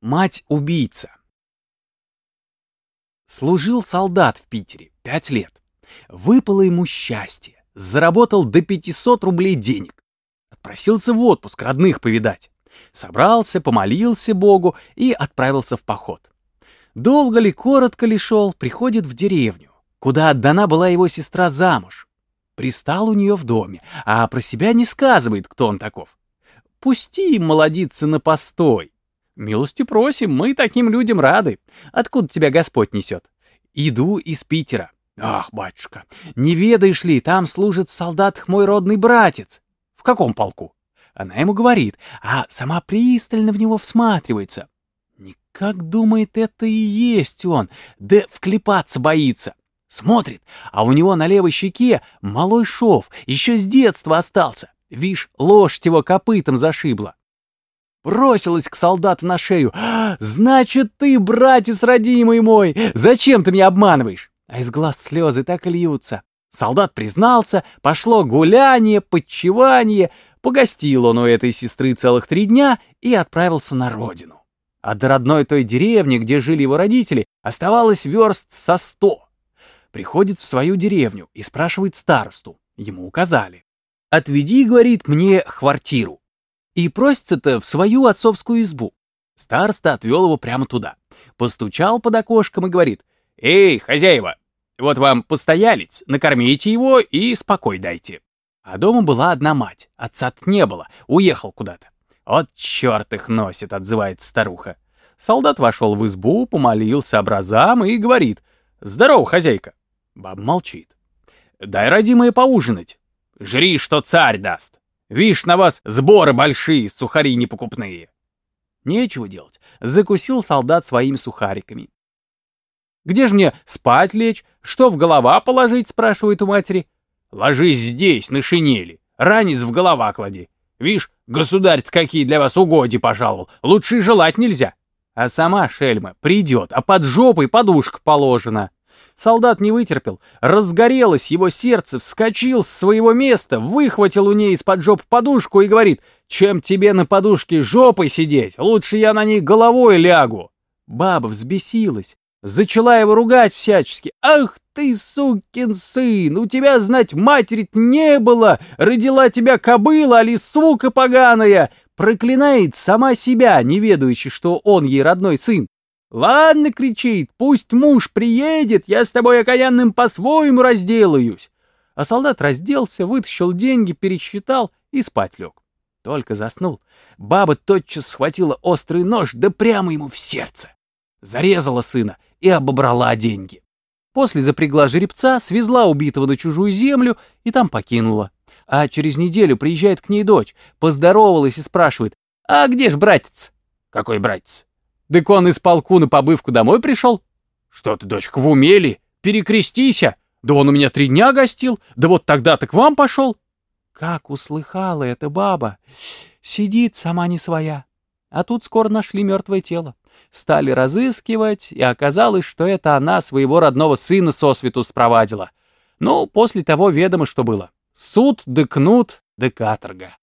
Мать-убийца. Служил солдат в Питере пять лет. Выпало ему счастье. Заработал до 500 рублей денег. Отпросился в отпуск родных повидать. Собрался, помолился Богу и отправился в поход. Долго ли, коротко ли шел, приходит в деревню, куда отдана была его сестра замуж. Пристал у нее в доме, а про себя не сказывает, кто он таков. Пусти молодиться на постой. Милости просим, мы таким людям рады. Откуда тебя Господь несет? Иду из Питера. Ах, батюшка, не ведаешь ли, там служит в солдатах мой родный братец. В каком полку? Она ему говорит, а сама пристально в него всматривается. Никак думает, это и есть он, да вклепаться боится. Смотрит, а у него на левой щеке малой шов, еще с детства остался. Вишь, лошадь его копытом зашибла. Бросилась к солдату на шею. «Значит, ты, братец родимый мой, зачем ты меня обманываешь?» А из глаз слезы так и льются. Солдат признался, пошло гуляние, подчевание. Погостил он у этой сестры целых три дня и отправился на родину. А до родной той деревни, где жили его родители, оставалось верст со сто. Приходит в свою деревню и спрашивает старосту. Ему указали. «Отведи, — говорит, — мне квартиру». И просится-то в свою отцовскую избу. Староста отвел его прямо туда. Постучал под окошком и говорит. «Эй, хозяева, вот вам постоялец, накормите его и спокой дайте». А дома была одна мать, отца не было, уехал куда-то. «От черт их носит», — отзывается старуха. Солдат вошел в избу, помолился образам и говорит. «Здорово, хозяйка». Баба молчит. «Дай, родимая, поужинать. Жри, что царь даст. Вишь, на вас сборы большие, сухари непокупные». Нечего делать. Закусил солдат своими сухариками. «Где же мне спать лечь? Что в голова положить?» — спрашивает у матери. «Ложись здесь, на шинели. Ранец в голова клади. Вишь, государь-то какие для вас угоди пожаловал. Лучше желать нельзя. А сама шельма придет, а под жопой подушка положена». Солдат не вытерпел. Разгорелось его сердце, вскочил с своего места, выхватил у ней из-под жоп подушку и говорит, «Чем тебе на подушке жопой сидеть? Лучше я на ней головой лягу». Баба взбесилась, зачала его ругать всячески. «Ах ты, сукин сын, у тебя, знать, матери не было, родила тебя кобыла, али сука поганая!» Проклинает сама себя, не ведающий, что он ей родной сын. «Ладно, — кричит, — пусть муж приедет, я с тобой окаянным по-своему разделаюсь». А солдат разделся, вытащил деньги, пересчитал и спать лег. Только заснул. Баба тотчас схватила острый нож, да прямо ему в сердце. Зарезала сына и обобрала деньги. После запрягла жеребца, свезла убитого на чужую землю и там покинула. А через неделю приезжает к ней дочь, поздоровалась и спрашивает, «А где ж братец?» «Какой братец?» «Так он из полку на побывку домой пришел?» «Что ты, дочка, в умели? Перекрестися! Да он у меня три дня гостил, да вот тогда-то к вам пошел!» Как услыхала эта баба! Сидит сама не своя. А тут скоро нашли мертвое тело. Стали разыскивать, и оказалось, что это она своего родного сына сосвету спровадила. Ну, после того ведомо, что было. Суд да кнут да каторга.